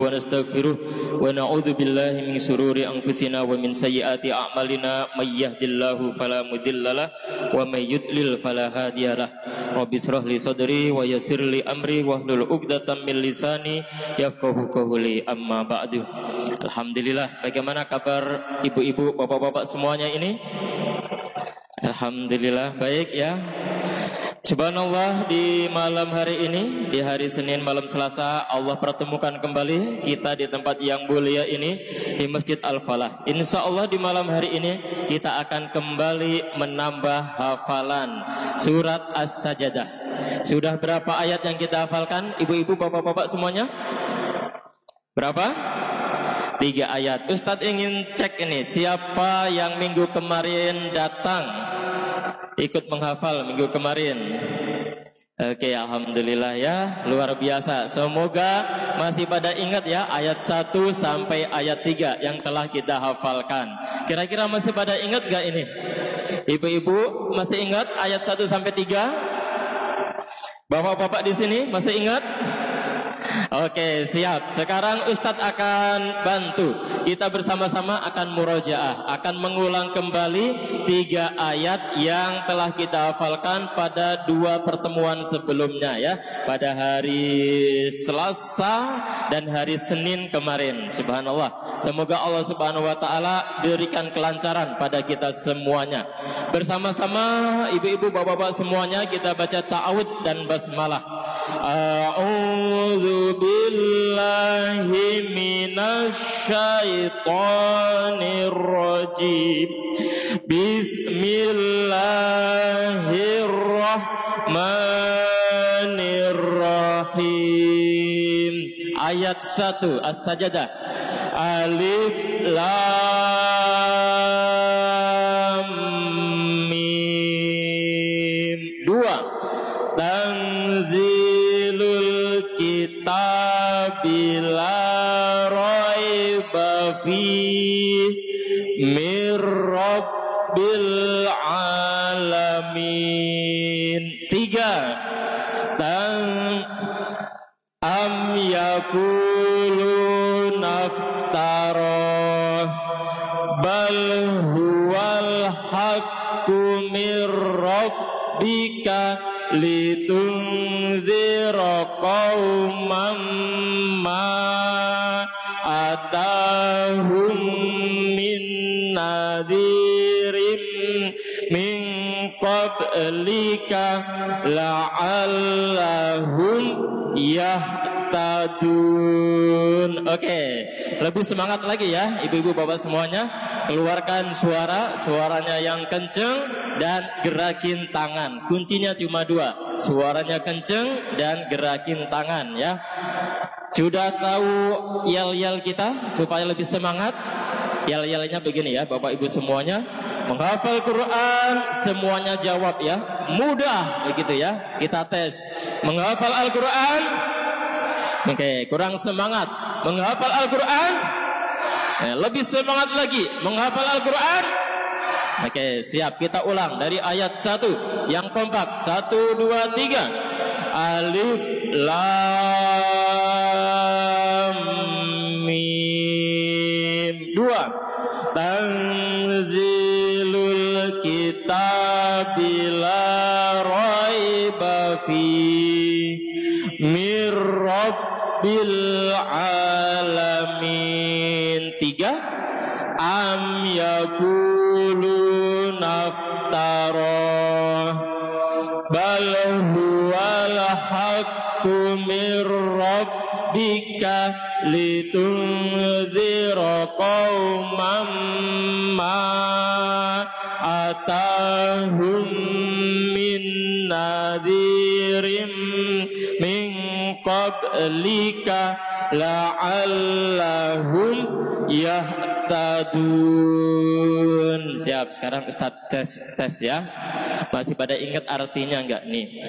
ونستغفره ونعوذ بالله من شرور أنفسنا ومن سيئات أعمالنا من يهد الله فلا مضل له ومن يضلل فلا هادي له رب اشرح لي صدري ويسر لي أمري واحلل عقدة من لساني يفقهوا قولي أما بعد Alhamdulillah bagaimana kabar ibu-ibu bapak-bapak semuanya ini Alhamdulillah baik ya Subhanallah di malam hari ini Di hari Senin malam Selasa Allah pertemukan kembali kita di tempat yang mulia ini Di Masjid Al-Falah. Insya Allah di malam hari ini Kita akan kembali menambah hafalan Surat As-Sajadah. Sudah berapa ayat yang kita hafalkan? Ibu-ibu, bapak-bapak semuanya? Berapa? Tiga ayat. Ustadz ingin cek ini Siapa yang minggu kemarin datang ikut menghafal minggu kemarin. Oke, alhamdulillah ya, luar biasa. Semoga masih pada ingat ya ayat 1 sampai ayat 3 yang telah kita hafalkan. Kira-kira masih pada ingat gak ini? Ibu-ibu masih ingat ayat 1 sampai 3? Bapak-bapak di sini masih ingat? Oke, siap. Sekarang Ustadz akan bantu. Kita bersama-sama akan murojaah, akan mengulang kembali tiga ayat yang telah kita hafalkan pada dua pertemuan sebelumnya ya. Pada hari Selasa dan hari Senin kemarin. Subhanallah. Semoga Allah Subhanahu wa taala berikan kelancaran pada kita semuanya. Bersama-sama ibu-ibu, bapak-bapak semuanya kita baca ta'awud dan basmalah. A'udzu بالله من الشيطان الرجيم بسم الله الرحمن الرحيم ayat 1 As-Sajadah Alif Lam Qauman ma atahum min nadhirin min qablika la'allahum yahtadun Oke, lebih semangat lagi ya ibu-ibu bapak semuanya. Keluarkan suara, suaranya yang kenceng dan gerakin tangan. Kuncinya cuma dua, suaranya kenceng dan gerakin tangan ya. Sudah tahu yel-yel kita supaya lebih semangat? Yel-yelnya begini ya Bapak Ibu semuanya. Menghafal Quran semuanya jawab ya. Mudah begitu ya Kita tes. Menghafal Al-Quran Oke okay, kurang semangat. Menghafal Al-Quran? Eh, Lebih semangat lagi. Menghafal Al-Quran? Oke okay, siap. Kita ulang dari ayat 1 Yang kompak 1, 2, 3 Alif Lam Mim. Dua. Tanzilul Kitabila raiba fi. Mir Rabbil Alamin. Tiga. Am yakulu naftarah Bal huwal haqqu mir rabbika litunzira qauman ma atahum qablika la'allahum yahtadun siap sekarang Ustaz tes tes ya masih pada ingat artinya enggak nih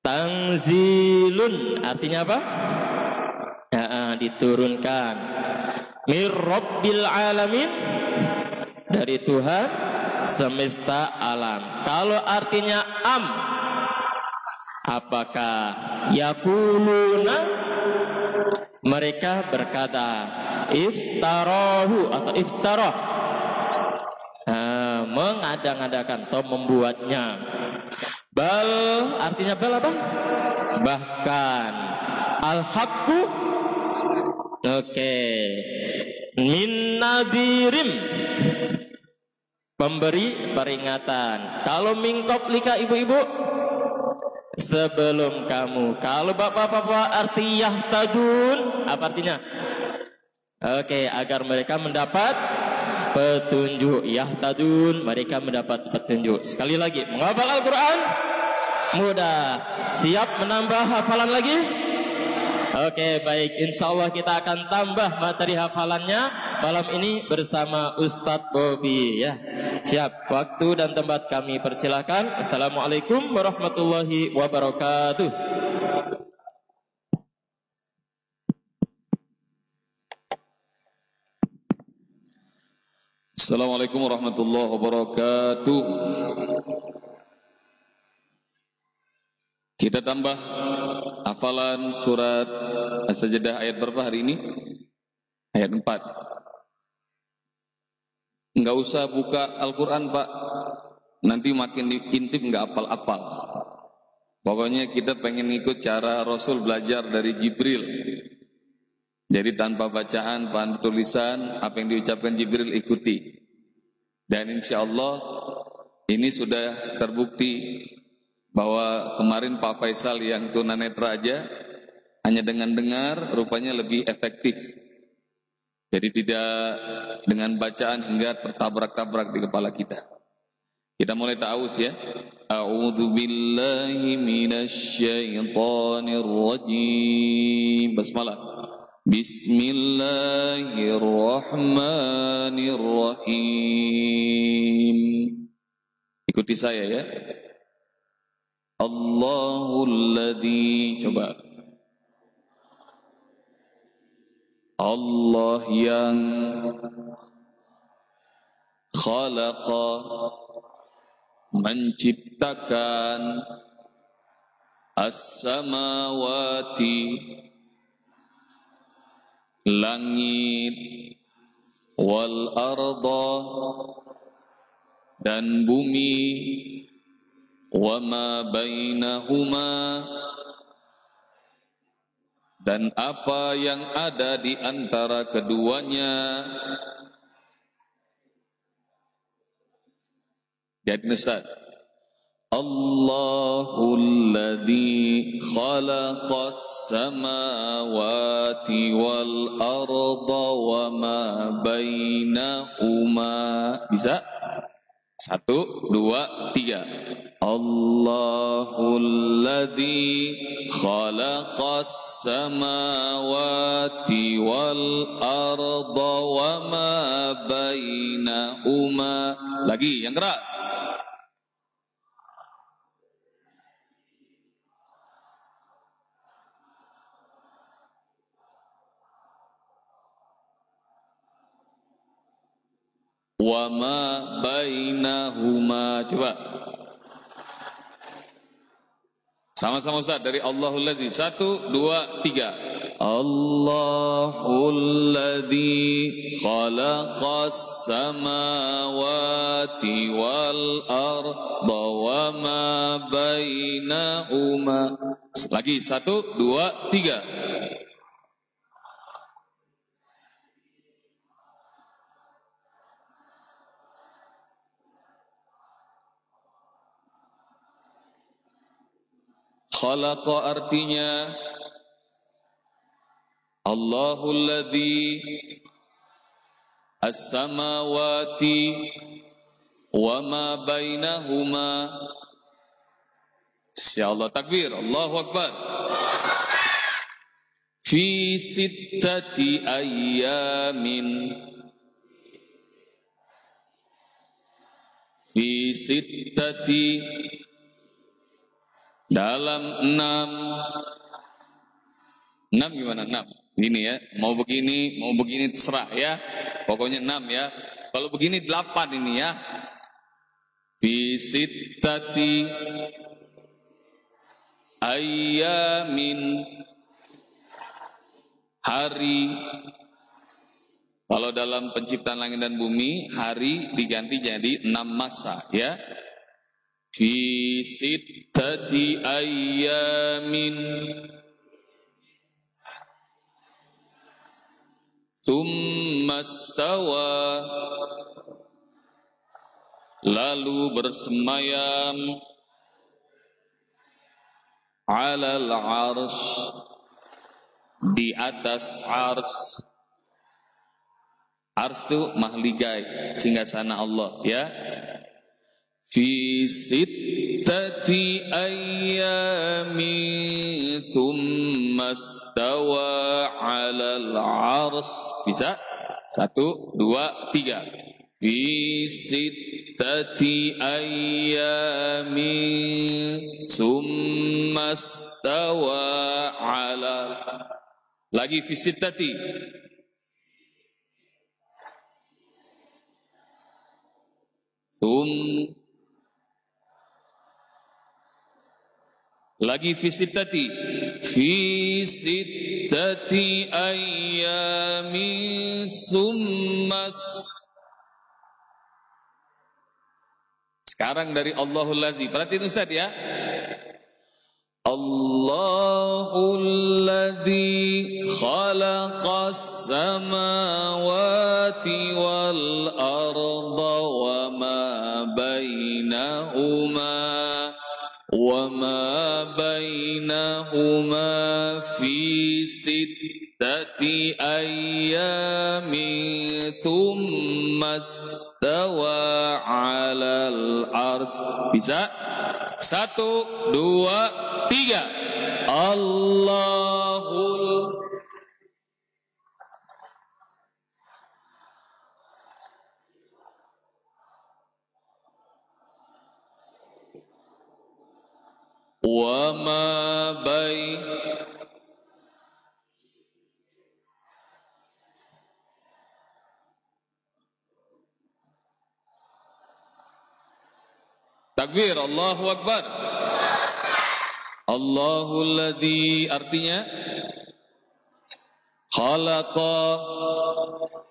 Tangzilun artinya apa? Ya, diturunkan. Mir Rabbil Alamin dari Tuhan semesta alam. Kalau artinya am, apakah yakuluna? Mereka berkata iftarahu atau iftarah. Mengada-ngadakan atau membuatnya. Bal artinya bal apa? Bahkan. Al oke. Okay. min nadirim. Pemberi peringatan. Kalau mingkop lika ibu-ibu sebelum kamu. Kalau bapak-bapak arti yahtadun, apa artinya? Oke, agar mereka mendapat petunjuk. Yahtadun, mereka mendapat petunjuk. Sekali lagi, menghafal Al-Quran? Mudah. Siap menambah hafalan lagi? Oke baik. Insya Allah kita akan tambah materi hafalannya Malam ini bersama Ustadz Bobi ya. Siap Waktu dan tempat kami persilahkan Assalamualaikum warahmatullahi wabarakatuh. Assalamualaikum warahmatullahi wabarakatuh Kita tambah hafalan surat As-Sajdah ayat berapa hari ini? Ayat 4. Enggak usah buka Al-Quran Pak. Nanti makin intip enggak apal-apal. Pokoknya kita pengen ikut cara Rasul belajar dari Jibril. Jadi tanpa bacaan, bahan tulisan, apa yang diucapkan Jibril ikuti. Dan insya Allah ini sudah terbukti bahwa kemarin Pak Faisal yang tunanetra aja hanya dengan dengar rupanya lebih efektif. Jadi tidak dengan bacaan hingga tertabrak-tabrak di kepala kita. Kita mulai ta'awuz ya. A'udzu billahi minasyaitonir rajim. Basmalah. Bismillahirrahmanirrahim. Ikuti saya ya. Allahul ladzi coba. Allah yang khalaqa menciptakan as-samawati langit wal arda dan bumi وما بينهما dan apa yang ada di antara keduanya jadi Ustaz Allahul ladzi khalaqas samawati wal arda wa ma bainahuma bisa satu dua tiga Khalaqas samawati wal arda wa ma bainahuma. Lagi yang keras. Wa ma bainahuma. Coba. Sama-sama Ustaz dari Allahul Ladzi. Satu, dua, tiga. Allahul Ladzi khalaqas samawati wal arda wa ma bainahuma. Lagi satu, dua, tiga. Khalaqa artinya Allahul ladzi as-samawati wa ma bainahuma. Insyaallah takbir Allahu akbar. Fi sittati ayyamin. Fi sittati dalam enam enam gimana? Enam. Ini ya mau begini mau begini terserah ya. Pokoknya enam ya. Kalau begini delapan ini ya. Tati ayamin hari. Kalau dalam penciptaan langit dan bumi hari diganti jadi enam masa ya fi sittati ayyamin thumma stawa lalu bersemayam alal arsh di atas ars ars itu mahligai sana Allah ya fi sittati ayyamin thumma stawa alal ars bisa? Satu dua tiga. Fi sittati ayyamin thumma stawa alal lagi fisitati. Tum Lagi fi sittati fi sittati ayyamin summas Sekarang dari Allahul Lazi. Perhatiin Ustaz ya. Allahul ladzi khalaqas samawati wal arda wa ma bainahuma wa ma بينهما في ستة أيام ثم استوى على الأرض bisa satu dua tiga Allahul وما بين تكبير. الله أكبر الله الذي artinya خلق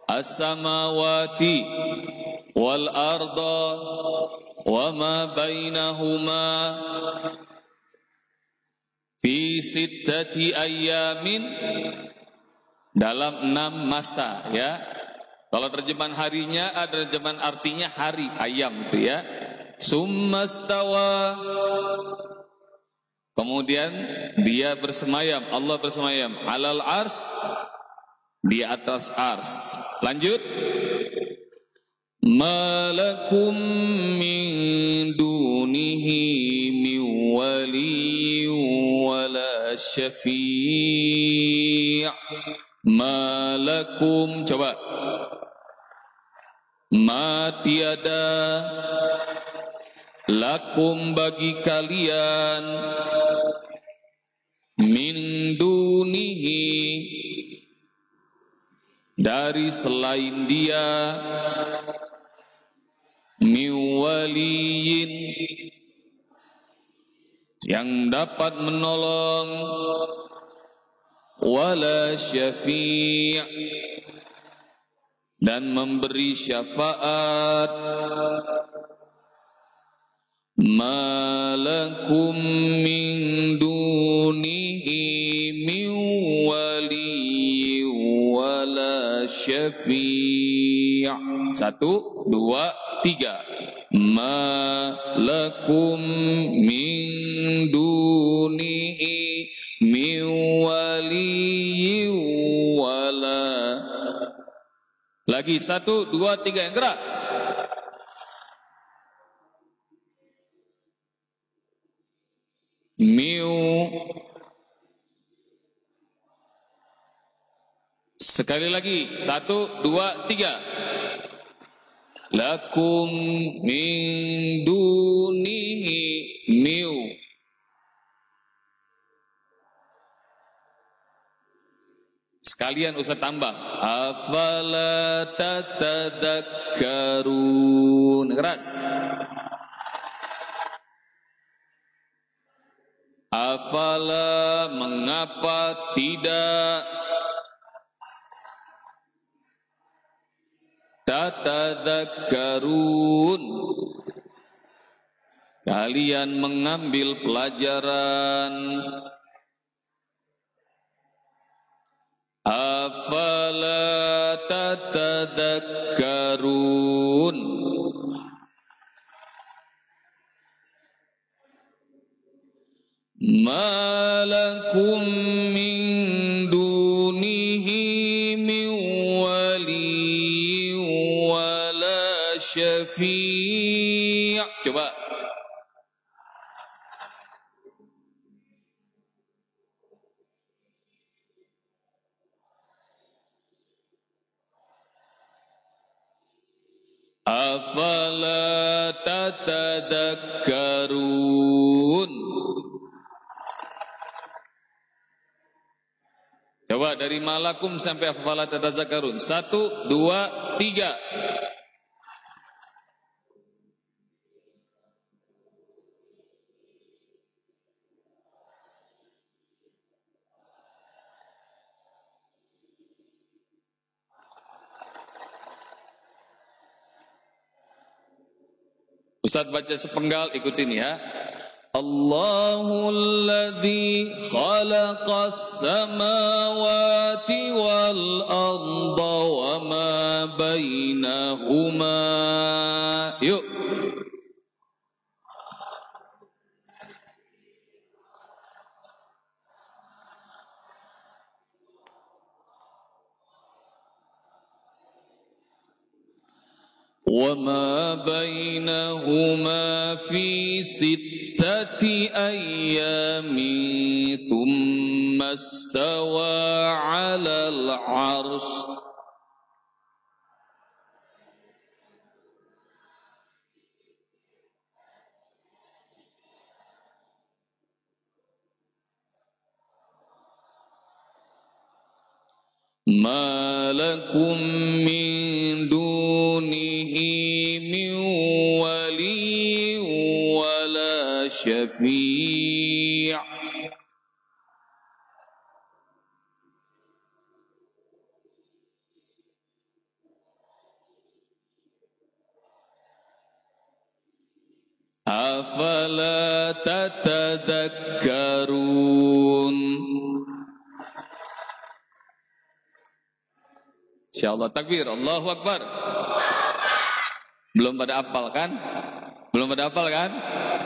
السماوات والأرض وما بينهما fi sittati ayamin dalam enam masa ya kalau terjemahan harinya ada terjemahan artinya hari ayam itu ya summastawa Kemudian dia bersemayam, Allah bersemayam alal ars di atas ars. Lanjut. Malakum min syafi' Malakum coba. Ma tiada lakum bagi kalian min dunihi dari selain dia miwaliyin yang dapat menolong. Wala syafi' dan memberi syafaat. Malakum min dunihi min wali wala syafi' satu dua tiga ma lakum min dunihi min wali wala. Lagi satu dua tiga yang keras. Miu. Sekali lagi Satu, dua, tiga Lakum min dunihi miu Sekalian usah tambah. Afala tatadakkarun. Keras Afala mengapa tidak tatadzakkarun. Kalian mengambil pelajaran. Afala tatadzakkarun. Malakum min Afala tatadakkarun? Coba dari malakum sampai afala tatadakkarun. Satu, dua, tiga. Ustaz baca sepenggal ikutin ya. Allahul ladzi khalaqas samawati wal arda wa ma bainahuma وما بينهما في ستة أيام ثم استوى على العرش ما لكم من دونه من ولي ولا شفيع. أفلا تتذكرون؟ Insyaallah takbir, Allahu Akbar. Belum pada apal kan? Belum pada apal kan?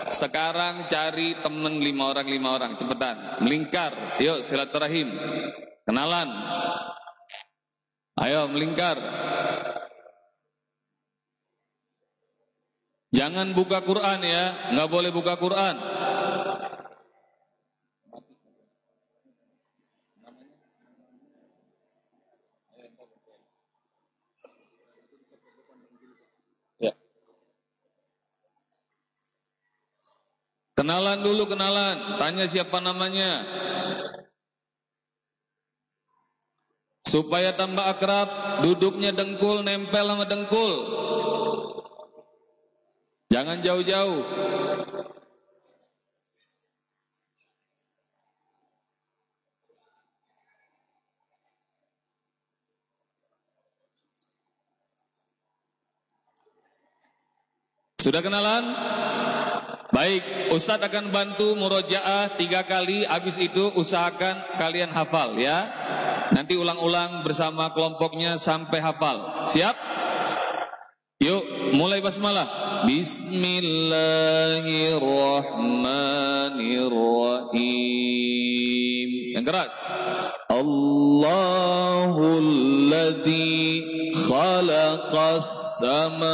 Sekarang cari teman lima orang lima orang, cepetan. Melingkar, yuk silaturahim. Kenalan. Ayo melingkar. Jangan buka Quran ya, nggak boleh buka Quran. Kenalan dulu kenalan, tanya siapa namanya. Supaya tambah akrab, duduknya dengkul nempel sama dengkul. Jangan jauh-jauh. Sudah kenalan? Baik, Ustadz akan bantu murojaah tiga kali, habis itu usahakan kalian hafal ya. Nanti ulang-ulang bersama kelompoknya sampai hafal. Siap? Yuk, mulai basmalah. Bismillahirrahmanirrahim. Yang keras. Allahul ladzi خلق السماوات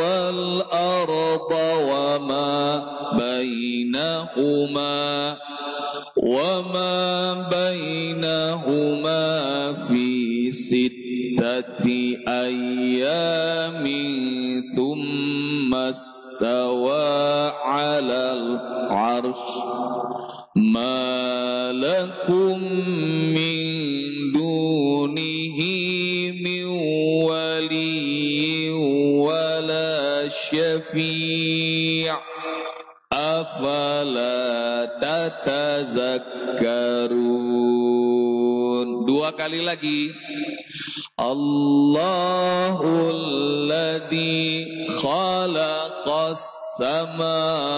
والأرض وما بينهما وما بينهما في ستة أيام ثم استوى على العرش. ما لكم تتذكرون dua kali lagi الله الذي خلق السماوات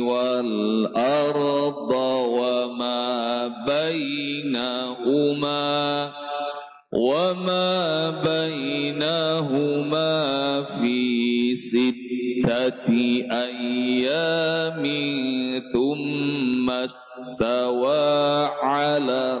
والأرض وما بينهما وما بينهما في ستة أيام ثم استوى على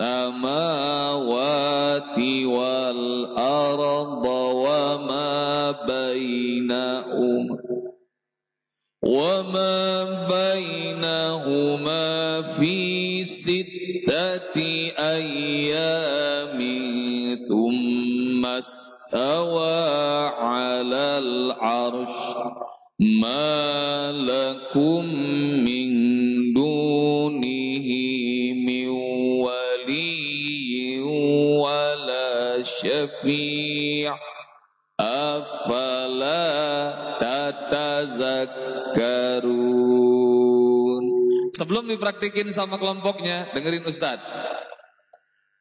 السماوات والأرض وما بينهما وما بينهما في ستة أيام ثم استوى على العرش. ما لكم من ولا شفيع أفلا تتذكرون Sebelum dipraktikin sama kelompoknya, dengerin Ustadz.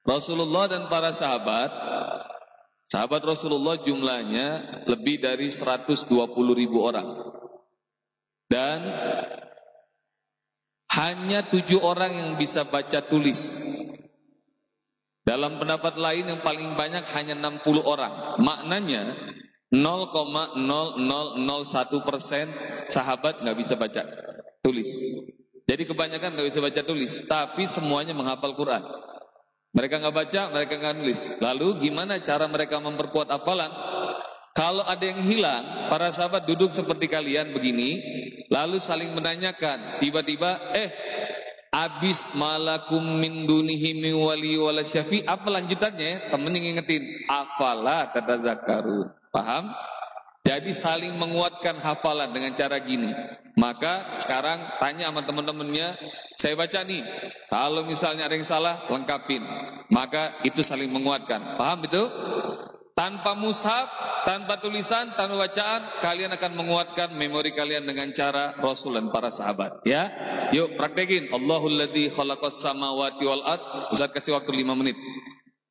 Rasulullah dan para sahabat Sahabat Rasulullah jumlahnya lebih dari 120 ribu orang. Dan hanya tujuh orang yang bisa baca tulis. dalam pendapat lain yang paling banyak hanya 60 orang. Maknanya 0,0001 persen sahabat nggak bisa baca tulis. Jadi kebanyakan nggak bisa baca tulis, tapi semuanya menghafal Quran. Mereka nggak baca, mereka nggak nulis. Lalu gimana cara mereka memperkuat hafalan? Kalau ada yang hilang, para sahabat duduk seperti kalian begini, lalu saling menanyakan. Tiba-tiba, eh, abis malakum min dunihi min wali wala syafi. Apa lanjutannya? Temen yang ngingetin. Afala zakarun. Paham? Jadi saling menguatkan hafalan dengan cara gini. Maka sekarang tanya sama teman-temannya, saya baca nih, kalau misalnya ada yang salah, lengkapin. Maka itu saling menguatkan. Paham itu? Tanpa mushaf, tanpa tulisan, tanpa bacaan, kalian akan menguatkan memori kalian dengan cara Rasul dan para sahabat. Ya, yuk praktekin. Allahul ladzi khalaqas samawati wal. Ustaz kasih waktu 5 menit.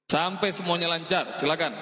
Sampai semuanya lancar. Silakan.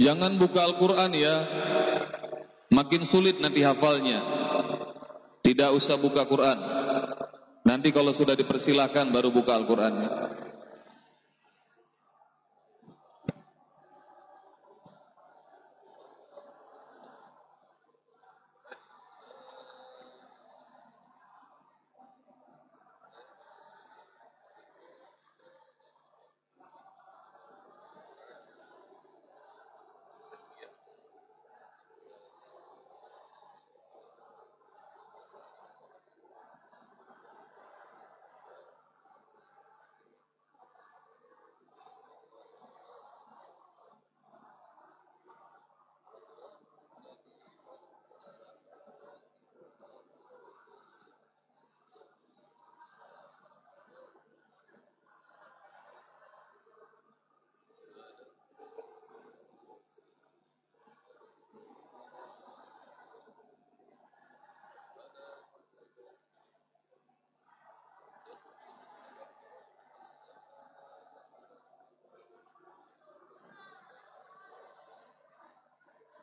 Jangan buka Al-Quran ya, makin sulit nanti hafalnya. Tidak usah buka Quran. Nanti kalau sudah dipersilahkan baru buka Al-Qurannya.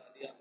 calidad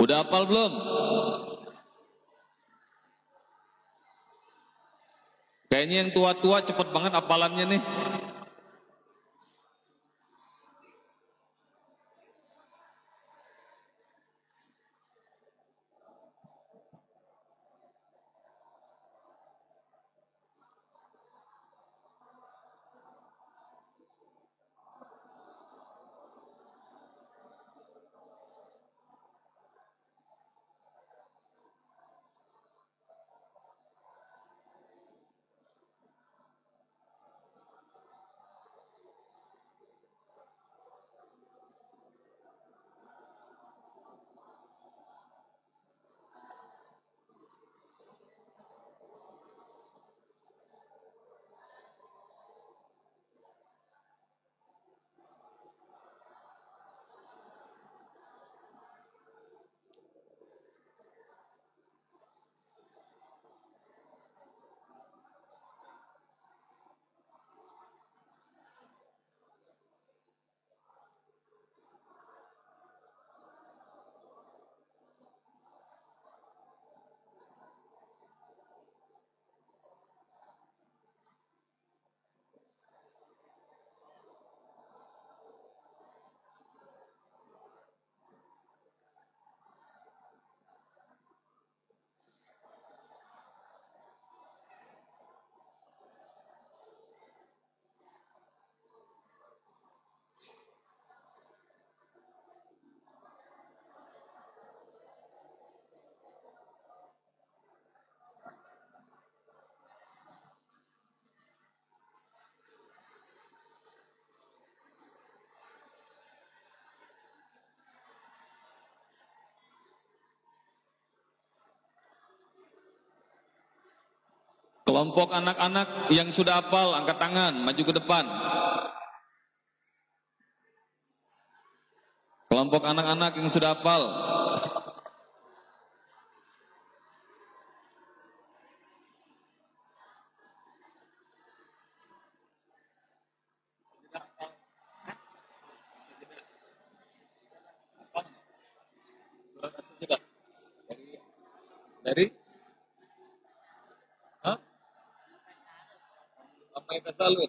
Udah hafal belum? Kayaknya yang tua-tua cepet banget hafalannya nih. Kelompok anak-anak yang sudah hafal, angkat tangan, maju ke depan. Kelompok anak-anak yang sudah hafal. Dari sampai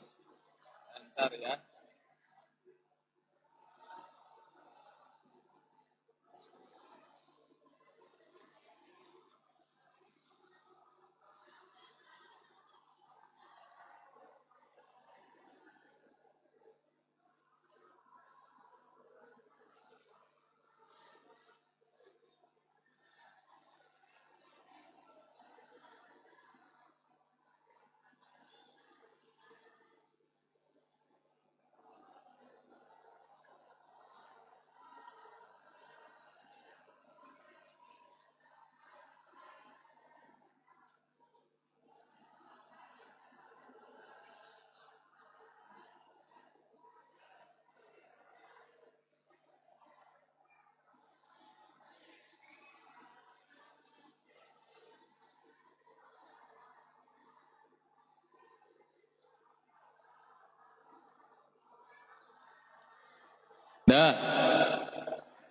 Dah.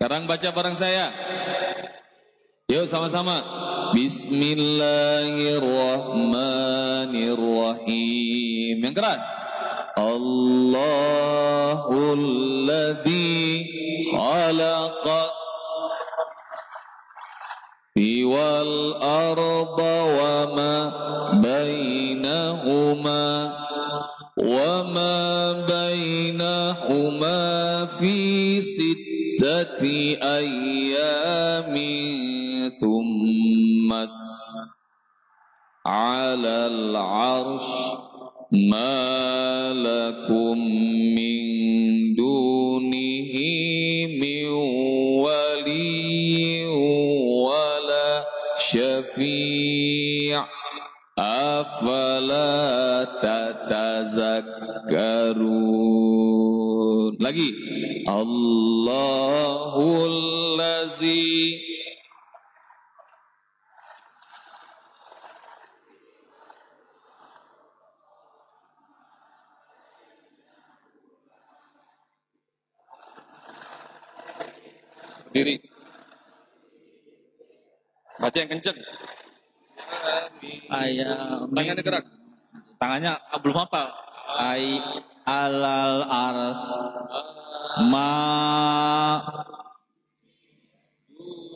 Sekarang baca bareng saya. Yuk sama-sama. Bismillahirrahmanirrahim. Yang keras. Allahul ladzi khalaqas wal arda wa ma bainahuma wa ma ستة أيام ثم على العرش ما لكم من Allahul lazi diri. Baca yang kenceng. Ayah, Tangannya gerak. tangannya belum apa? Ay alal ars ma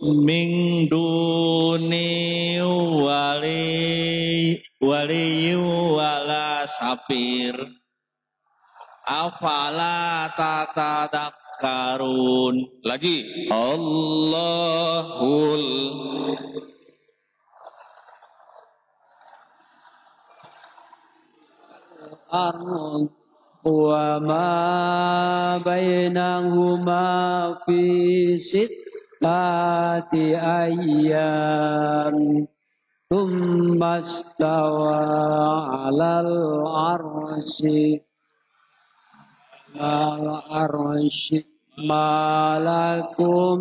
Ming duni wali wali wala sapir. Afala karun lagi. Allahul Allah وما بينهما في ستة أيام ثم استوى على العرش على العرش ما لكم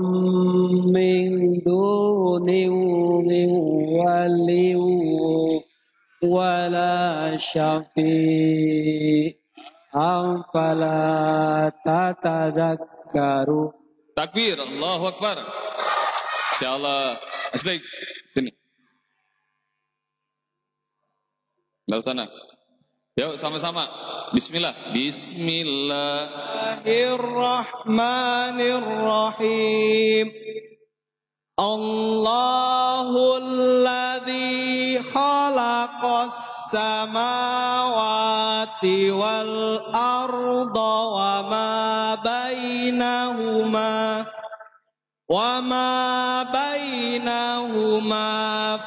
من دونه من ولي ولا شفيع Amfala. Takbir, Allahu Akbar. Insyaallah. Asli, sini. Lalu sana. Yuk sama-sama. Bismillah. Bismillahirrahmanirrahim. Allahul ladzi khalaqas samawati wal arda wa ma bainahuma wa ma bainahuma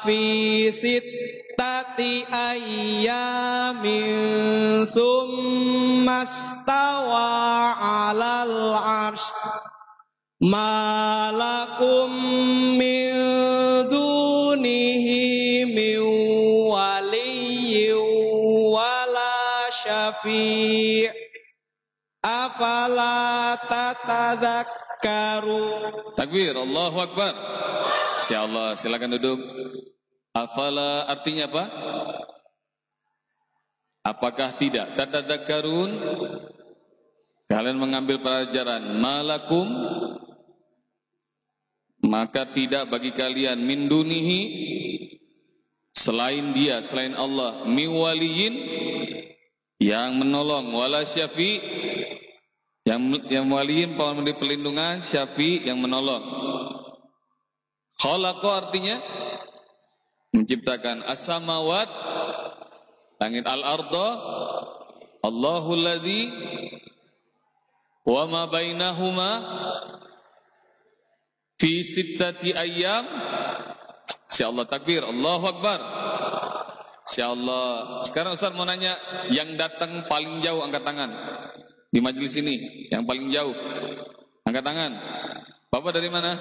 fi sittati ayyamin summa stawa 'alal 'arsy malakum min dunihi min waliyyin wala syafi' afala tatadzakkaru takbir Allahu akbar. Insyaallah silakan duduk. Afala artinya apa? Apakah tidak? Tatadzakkarun kalian mengambil pelajaran. Malakum maka tidak bagi kalian min dunihi selain dia selain Allah miwaliyin yang menolong. Wala syafi yang yang waliyin memberi perlindungan syafi yang menolong. Khalaqa artinya menciptakan as-samawat langit al-arda Allahul ladzi wa ma bainahuma fi sittati ayyam. Insyaallah takbir. Allahu akbar. Insyaallah. Sekarang Ustaz mau nanya yang datang paling jauh angkat tangan? Di majelis ini yang paling jauh. Angkat tangan. Bapak dari mana?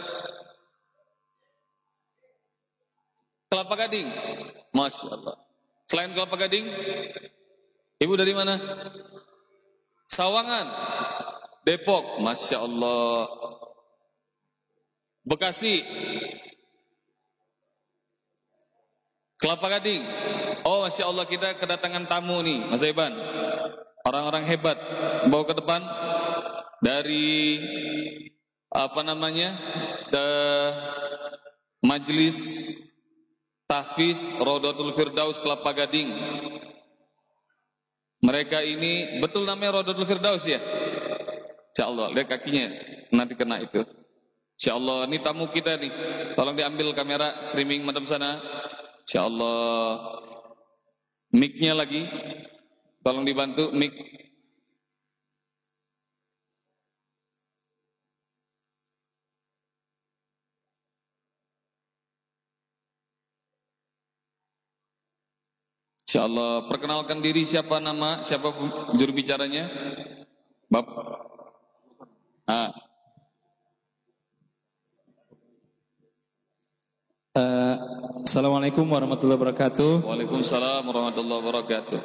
Kelapa Gading. Masya Allah selain Kelapa Gading Ibu dari mana? Sawangan. Depok. Masya Allah Bekasi. Kelapa Gading. Oh Masya Allah kita kedatangan tamu nih Mas Iban Orang-orang hebat. Bawa ke depan. Dari Apa namanya The Majelis Tahfiz Rodotul Firdaus Kelapa Gading. Mereka ini Betul namanya Rodotul Firdaus ya? Insya Allah Lihat kakinya Nanti kena itu Insya Allah, ini tamu kita nih. Tolong diambil kamera streaming madam sana. Insya Allah. Mic-nya lagi. Tolong dibantu mic. Insya Allah, perkenalkan diri siapa nama, siapa juru bicaranya? Bapak. Ah. Eh, Assalamualaikum warahmatullahi wabarakatuh. Waalaikumsalam warahmatullahi wabarakatuh.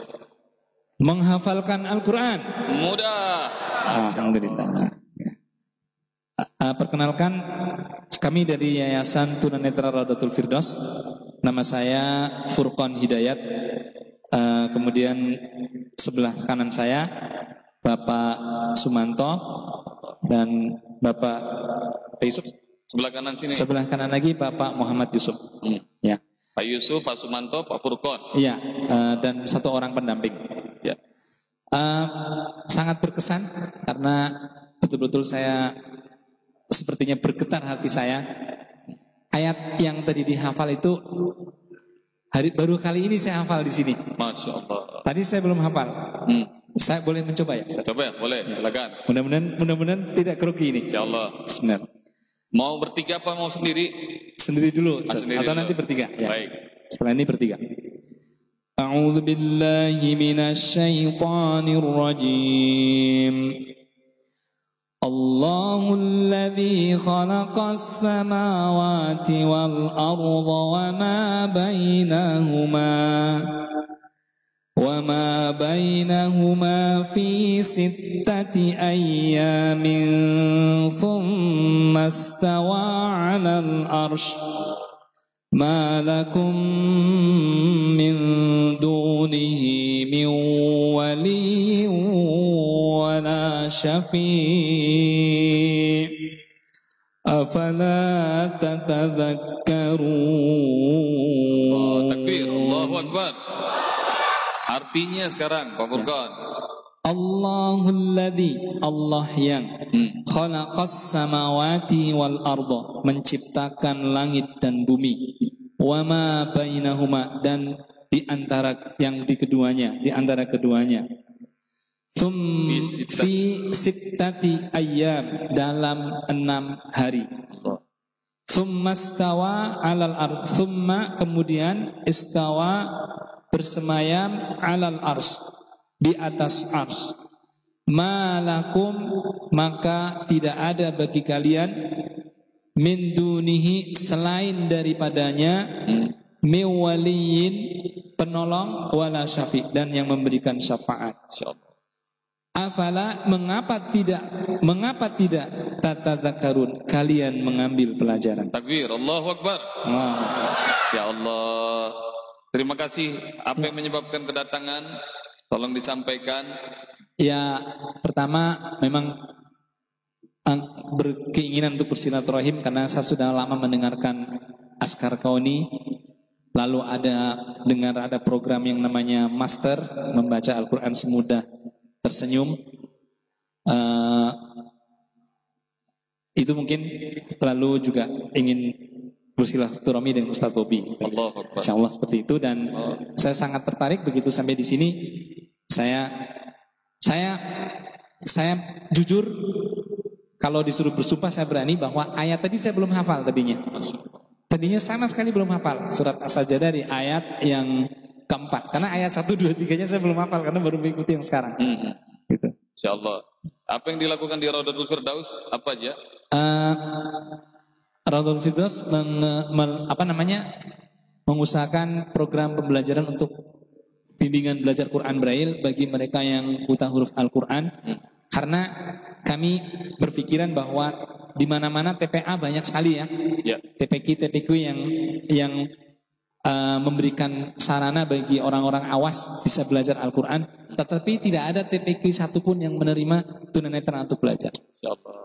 Menghafalkan Al-Quran Mudah. Alhamdulillah. Ya. Uh, perkenalkan kami dari Yayasan Tunanetra Radatul Firdaus. Nama saya Furqan Hidayat. Uh, kemudian sebelah kanan saya Bapak Sumanto dan Bapak Pak Yusuf. Sebelah kanan sini. Sebelah kanan lagi Bapak Muhammad Yusuf. Hmm. Ya. Pak Yusuf, Pak Sumanto, Pak Furkon. Iya, uh, dan satu orang pendamping. Ya. Uh, sangat berkesan karena betul-betul saya sepertinya bergetar hati saya. Ayat yang tadi dihafal itu hari baru kali ini saya hafal di sini. Masya Allah. Tadi saya belum hafal. Hmm. Saya boleh mencoba ya? Ustaz? Coba ya, boleh, silakan. Mudah-mudahan mudah-mudahan tidak grogi ini. Insya Allah. Bismillah. Mau bertiga apa mau sendiri? Sendiri dulu Ah, Ustaz. sendiri atau dulu. nanti bertiga ya. Baik. Setelah ini bertiga. أعوذ بالله من الشيطان الرجيم الله الذي خلق السماوات والأرض وما بينهما وما بينهما في ستة أيام ثم استوى على الأرش ما لكم من دونه من ولي ولا شفيع أفلا تتذكرون Allah takbir, Allahu Akbar. Artinya sekarang, Pak Furkon. Allahul ladzi Allah yang Hmm. khalaqas samawati wal arda menciptakan langit dan bumi wa ma bainahuma dan di antara yang di keduanya di antara keduanya Thum Fi sittati. ayyam dalam enam hari. Thumma stawa alal ars. Thumma kemudian istawa bersemayam alal ars. Di atas ars. Malakum maka tidak ada bagi kalian min dunihi selain daripadanya miwaliyin penolong wala syafi dan yang memberikan syafaat. Insya Allah. Afala mengapa tidak mengapa tidak tatadzakarun kalian mengambil pelajaran. Takbir, Allahu Akbar. Allah. Terima kasih. Apa yang menyebabkan kedatangan? Tolong disampaikan. Ya pertama memang ang- berkeinginan untuk bersilaturahim karena saya sudah lama mendengarkan Askar Kauni lalu ada dengar ada program yang namanya Master membaca Al-Quran semudah tersenyum Eh, itu mungkin lalu juga ingin bersilaturahmi dengan Ustadz Bobi Akbar. Insya Allah seperti itu dan Oh. saya sangat tertarik begitu sampai di sini saya saya saya jujur kalau disuruh bersumpah saya berani bahwa ayat tadi saya belum hafal tadinya. Allah. Tadinya sama sekali belum hafal surat As-Sajdah di ayat yang keempat. Karena ayat 1 2 3-nya saya belum hafal karena baru mengikuti yang sekarang Hmm, gitu. Insya Allah. Apa yang dilakukan di Raudatul Firdaus? Apa aja? Eh Radul Firdaus mel- apa namanya mengusahakan program pembelajaran untuk bimbingan belajar Quran Braille bagi mereka yang buta huruf Al-Quran karena kami berpikiran bahwa di mana-mana TPA banyak sekali ya Ya. TPQ TPQ yang yang eh, memberikan sarana bagi orang-orang awas bisa belajar Al-Quran tetapi tidak ada TPQ satupun yang menerima tunanetra untuk belajar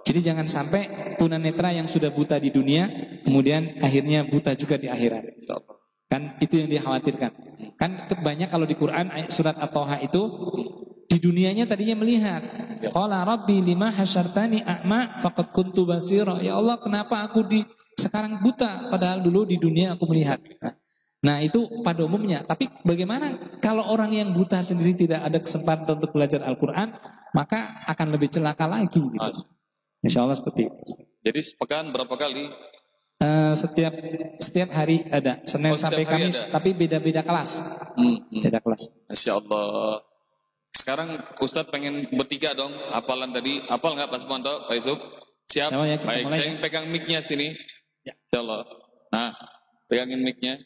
jadi jangan sampai tunanetra yang sudah buta di dunia kemudian akhirnya buta juga di akhirat. Kan itu yang dikhawatirkan. Kan banyak kalau di Quran ayat surat At-Toha itu di dunianya tadinya melihat. Qala rabbi lima hasyartani a'ma faqad kuntu basira. Ya Allah, kenapa aku di sekarang buta padahal dulu di dunia aku melihat. Nah, Nah itu pada umumnya. Tapi bagaimana kalau orang yang buta sendiri tidak ada kesempatan untuk belajar Al-Quran, maka akan lebih celaka lagi. Gitu. Mas. Insya Allah seperti itu. Jadi sepekan berapa kali? Eh, setiap setiap hari ada Senin Oh, sampai Kamis, ada. tapi beda-beda kelas. Hmm, hmm. Beda kelas. Masya Allah. Sekarang Ustadz pengen bertiga dong. Hafalan tadi. Hafal nggak Pak Sumanto? Pak Yusuf? Siap? Ya, ya, Baik, mulai saya ya. pegang mic-nya sini. Ya. Insya Allah. Nah, pegangin mic-nya.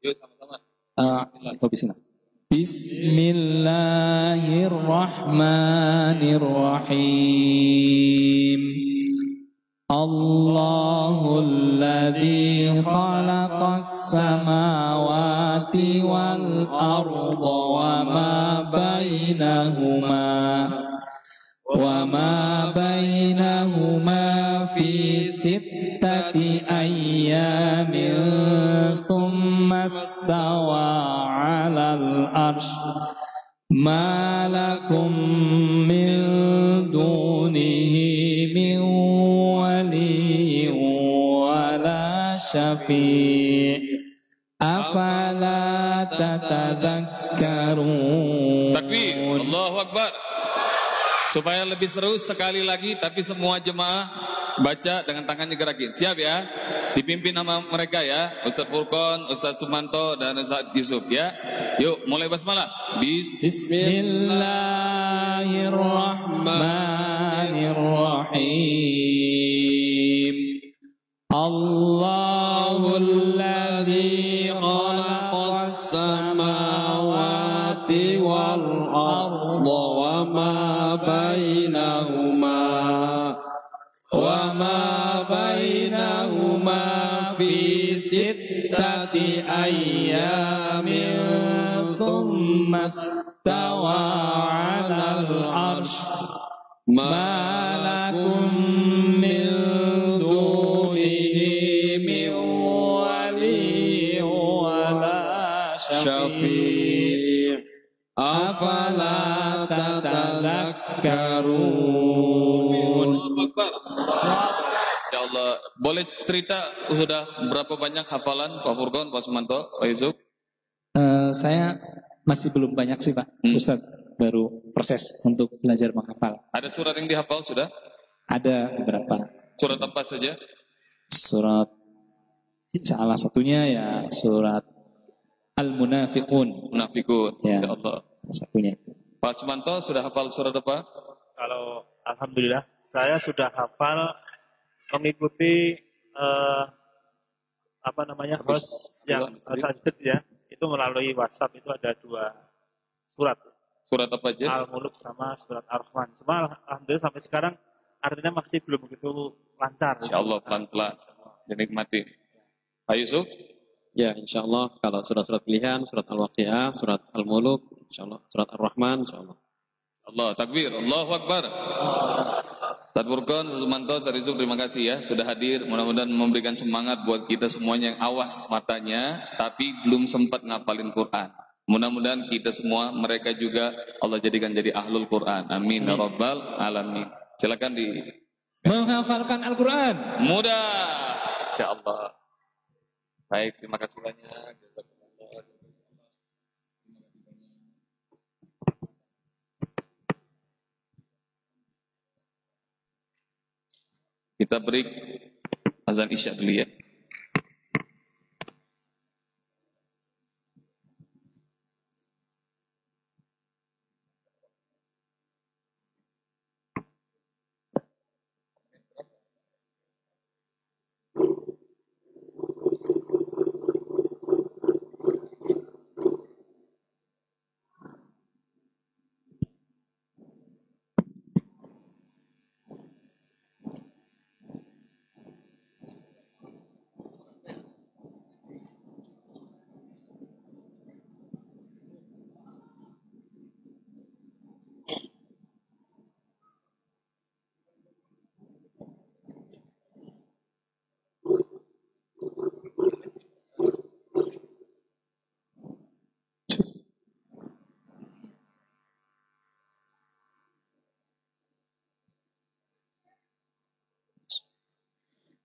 Yuk. Sama-sama. Eh, oh, bismillah. Bismillahirrahmanirrahim Allahul ladzi khalaqas samawati wal arda wa ma bainahuma wa ma bainahuma thumma stawa 'alal arsh ma lakum min dunihi min waliyyin wala syafi' afala tatadhakkarun Takbir. Allahu Akbar. Supaya lebih seru sekali lagi tapi semua jemaah baca dengan tangannya gerakin. Siap ya? Dipimpin sama mereka ya. Ustaz Furqon, Ustaz Sumanto dan Ustaz Yusuf ya. Yuk mulai basmalah. Bis Bismillahirrahmanirrahim Allahul ladzi khalaqas samawati wal arda wa ma bainahuma ما بينهما في ستة أيام ثم استوى على العرش. ما لكم Boleh cerita sudah berapa banyak hafalan Pak Furqon, Pak Sumanto, Pak Yusuf? Eh, saya masih belum banyak sih Pak Hmm. Ustadz baru proses untuk belajar menghafal Ada surat yang dihafal sudah? ada beberapa Surat apa saja? surat salah satunya ya surat Al-Munafiqun Munafikun. Ya. Insya Allah. satunya Pak Sumanto sudah hafal surat apa? Kalau alhamdulillah saya sudah hafal mengikuti eh, apa namanya host yang Stream. transmit ya itu melalui WhatsApp itu ada dua surat Surat apa aja? Al-Muluk sama surat Ar-Rahman. Cuma alhamdulillah sampai sekarang artinya masih belum begitu lancar. Insya Allah pelan-pelan. Dinikmati. Pak Yusuf? Ya, insya Allah kalau surat-surat pilihan, surat Al-Waqi'ah, surat Al-Muluk, insya Allah, surat Ar-Rahman, insya Allah. Allah takbir, Allahu Akbar. Ustaz Furqon, Ustaz Sumanto, Ustaz Yusuf, terima kasih ya sudah hadir. Mudah-mudahan memberikan semangat buat kita semuanya yang awas matanya, tapi belum sempat ngapalin Quran. Mudah-mudahan kita semua, mereka juga Allah jadikan jadi ahlul Quran. Amin. Ya Rabbal Alamin. Silakan di menghafalkan Al-Quran mudah. Insya Allah. Baik, terima kasih banyak. Kita beri azan isya dulu ya.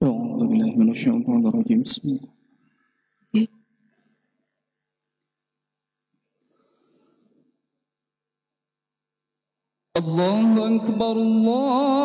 أعوذ بالله من الشيطان الرجيم. بسم الله. الله أكبر الله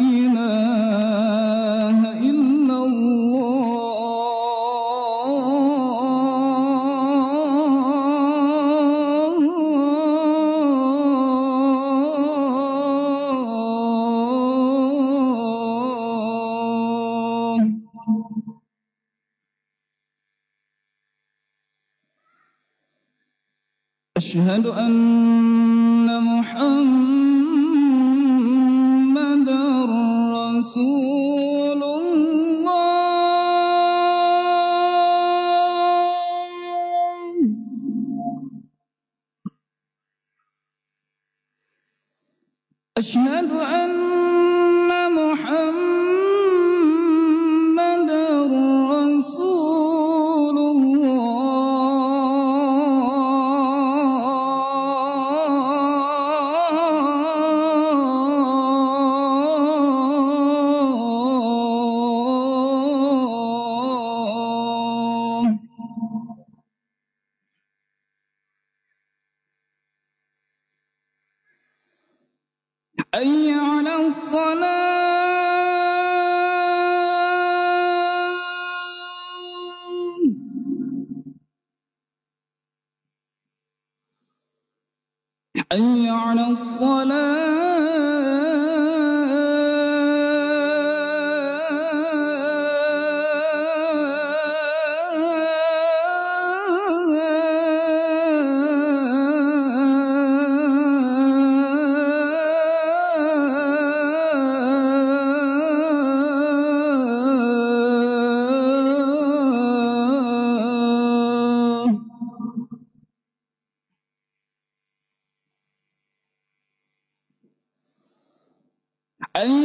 أن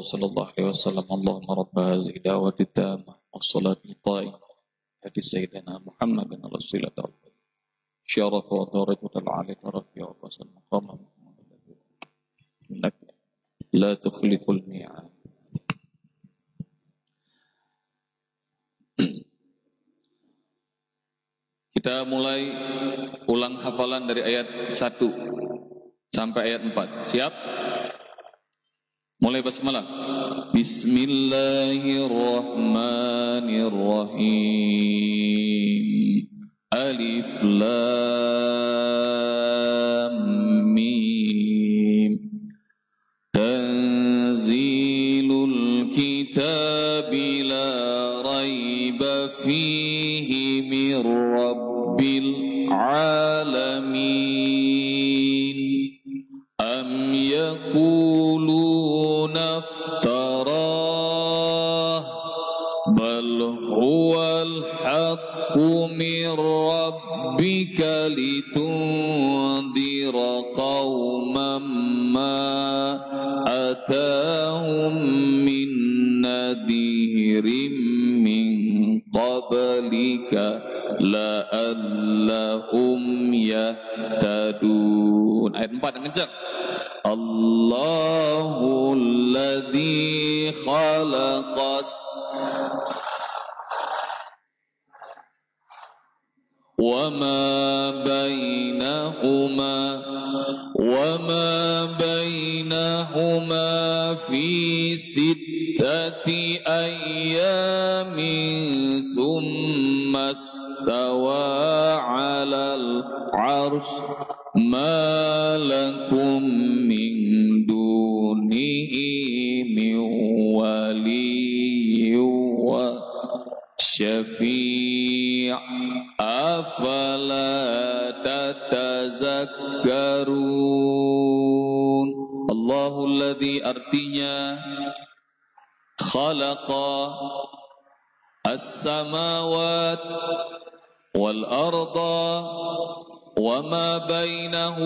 الله صلى الله عليه وسلم اللهم رب هذه الدعوة التامة والصلاة القائمة هدي سيدنا محمد رسول الله شرف ودرجة العالي رفيع وصل مقام إنك لا تخلف الميعاد Kita mulai ulang hafalan dari ayat 1 sampai ayat 4. Siap? Mulai basmalah. Bismillahirrahmanirrahim.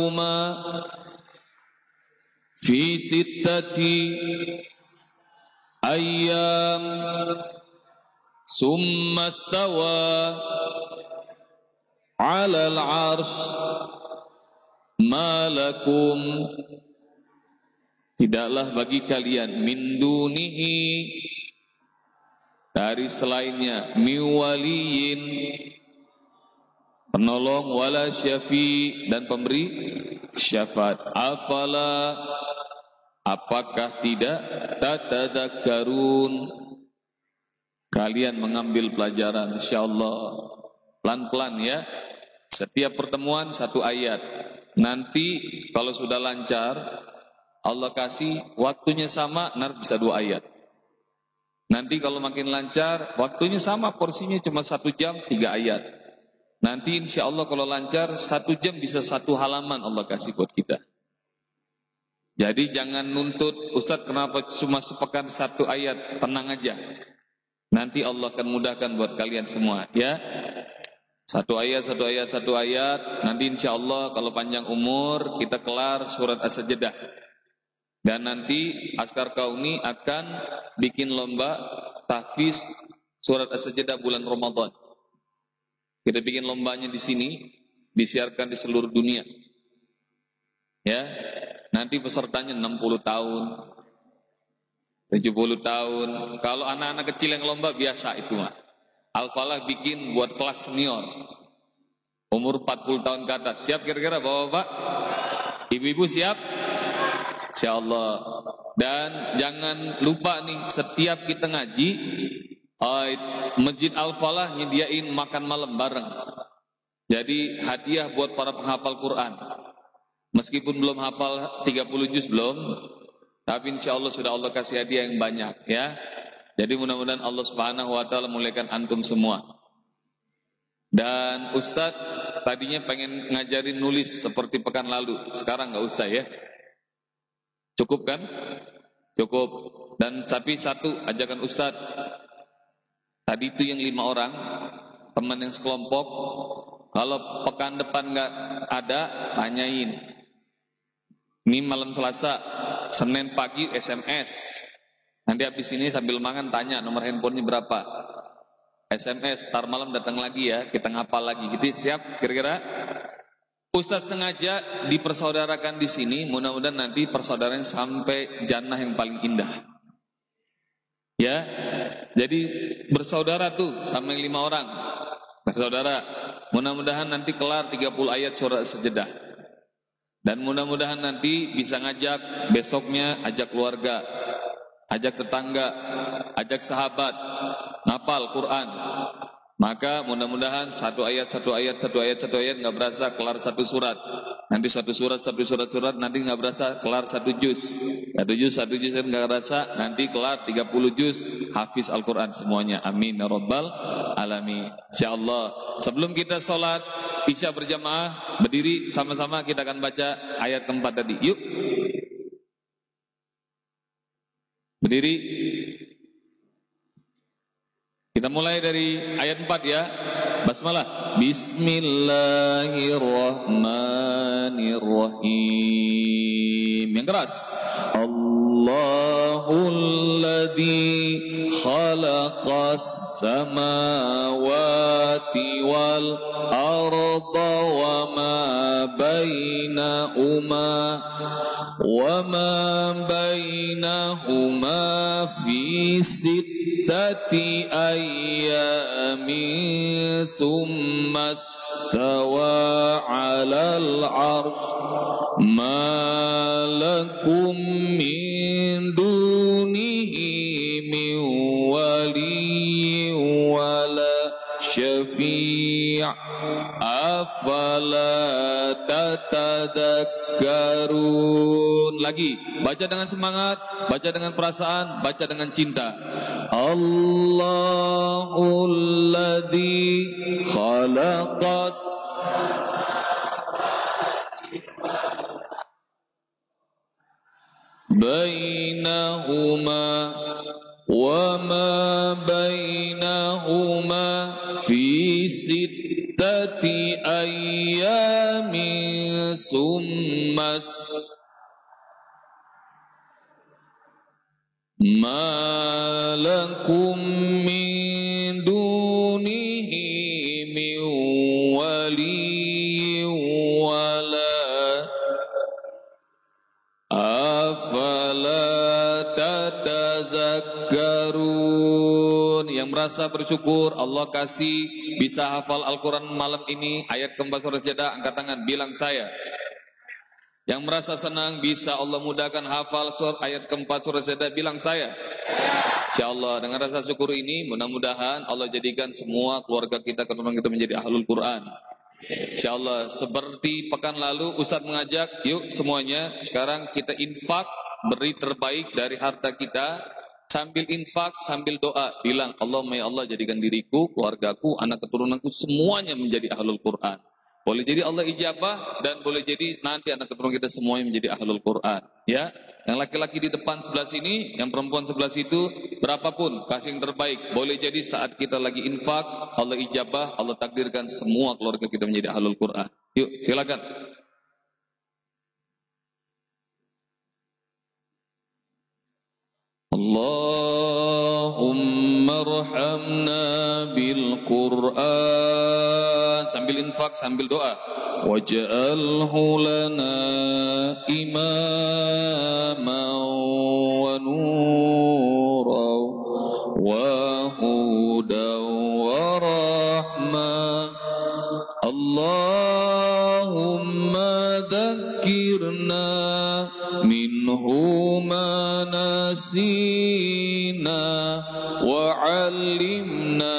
بينهما في ستة أيام ثم استوى على العرش ما لكم tidaklah bagi kalian min dunihi dari selainnya miwaliyin penolong wala syafi dan pemberi syafaat. Afala apakah tidak? Tatadakkarun. Kalian mengambil pelajaran insyaallah. Pelan-pelan ya. Setiap pertemuan satu ayat. Nanti kalau sudah lancar Allah kasih waktunya sama nar bisa dua ayat. Nanti kalau makin lancar waktunya sama porsinya cuma satu jam tiga ayat nanti insya Allah kalau lancar satu jam bisa satu halaman Allah kasih buat kita jadi jangan nuntut Ustadz kenapa cuma sepekan satu ayat tenang aja Nanti Allah akan mudahkan buat kalian semua ya. Satu ayat, satu ayat, satu ayat. Nanti insya Allah kalau panjang umur kita kelar surat As-Sajdah. Dan nanti Askar Kauni akan bikin lomba tahfiz surat As-Sajdah bulan Ramadan. Kita bikin lombanya di sini, disiarkan di seluruh dunia. Ya, nanti pesertanya 60 tahun, 70 tahun. Kalau anak-anak kecil yang lomba biasa itu mah. Al-Falah bikin buat kelas senior. Umur 40 tahun ke atas. Siap kira-kira Bapak-bapak? Ibu-ibu siap? Insya Allah. Dan jangan lupa nih setiap kita ngaji uh, Masjid Al-Falah nyediain makan malam bareng. Jadi hadiah buat para penghafal Quran. Meskipun belum hafal 30 juz belum, tapi insya Allah sudah Allah kasih hadiah yang banyak ya. Jadi mudah-mudahan Allah subhanahu wa ta'ala muliakan antum semua. Dan Ustadz tadinya pengen ngajarin nulis seperti pekan lalu. Sekarang nggak usah ya. Cukup kan? Cukup. Dan tapi satu ajakan Ustadz. Tadi itu yang lima orang. Teman yang sekelompok. Kalau pekan depan nggak ada, tanyain. Ini malam Selasa, Senin pagi SMS. Nanti habis ini sambil makan tanya nomor handphonenya berapa. SMS, tar malam datang lagi ya, kita ngapal lagi. Gitu siap kira-kira? Ustaz sengaja dipersaudarakan di sini, mudah-mudahan nanti persaudaraan sampai jannah yang paling indah. Ya, jadi bersaudara tuh sama yang lima orang. Bersaudara, mudah-mudahan nanti kelar 30 ayat surat sejedah. Dan mudah-mudahan nanti bisa ngajak besoknya ajak keluarga, ajak tetangga, ajak sahabat, ngapal Quran. Maka mudah-mudahan satu ayat, satu ayat, satu ayat, satu ayat nggak berasa kelar satu surat. Nanti satu surat, satu surat, surat nanti nggak berasa kelar satu juz. Satu juz, satu juz nggak berasa nanti kelar 30 juz hafiz Al-Quran semuanya. Amin ya rabbal alamin. Insyaallah. Sebelum kita sholat Isya berjamaah, berdiri sama-sama kita akan baca ayat keempat tadi. Yuk. Berdiri. Kita mulai dari ayat 4 ya. Basmalah. Bismillahirrahmanirrahim. Yang keras. Allahul ladzi khalaqas samawati wal arda wa ma bainahuma وما بينهما في ستة أيام ثم استوى على العرش ما لكم من دونه من ولي ولا شفيع أفلا تتذكرون lagi baca dengan semangat baca dengan perasaan baca dengan cinta Allahul ladzi khalaqas بينهما وما بينهما في ستة أيام ثم است- ما لكم من merasa bersyukur. Allah kasih bisa hafal Al-Quran malam ini. Ayat keempat surah Sajdah angkat tangan bilang saya. Yang merasa senang bisa Allah mudahkan hafal surah ayat keempat surah Sajdah bilang saya. Insya Allah dengan rasa syukur ini mudah-mudahan Allah jadikan semua keluarga kita keturunan kita menjadi ahlul Quran. Insya Allah seperti pekan lalu Ustaz mengajak yuk semuanya sekarang kita infak beri terbaik dari harta kita sambil infak sambil doa bilang Allah ya Allah jadikan diriku keluargaku anak keturunanku semuanya menjadi ahlul Quran boleh jadi Allah ijabah dan boleh jadi nanti anak keturunan kita semuanya menjadi ahlul Quran ya yang laki-laki di depan sebelah sini, yang perempuan sebelah situ, berapapun kasih yang terbaik. Boleh jadi saat kita lagi infak, Allah ijabah, Allah takdirkan semua keluarga kita menjadi ahlul Quran. Yuk, silakan. اللهم ارحمنا بالقرآن. Sambil infak sambil doa. وجعله لنا اماما ونورا وهدى ورحمه اللهم ذكرنا minhu ma nasina wa 'allimna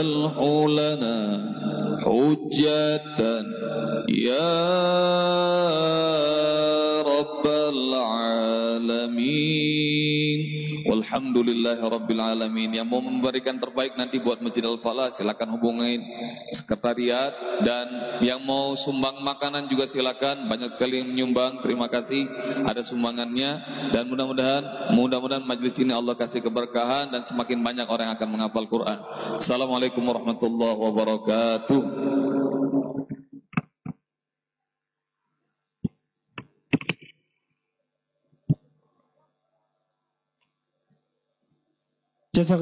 فالح لنا حجة يا walhamdulillahi rabbil alamin. Yang mau memberikan terbaik nanti buat Masjid Al-Falah silakan hubungi sekretariat. Dan yang mau sumbang makanan juga silakan. Banyak sekali yang menyumbang terima kasih. Ada sumbangannya. Dan mudah-mudahan mudah-mudahan majlis ini Allah kasih keberkahan dan semakin banyak orang yang akan menghafal Quran. Assalamualaikum warahmatullahi wabarakatuh जैसा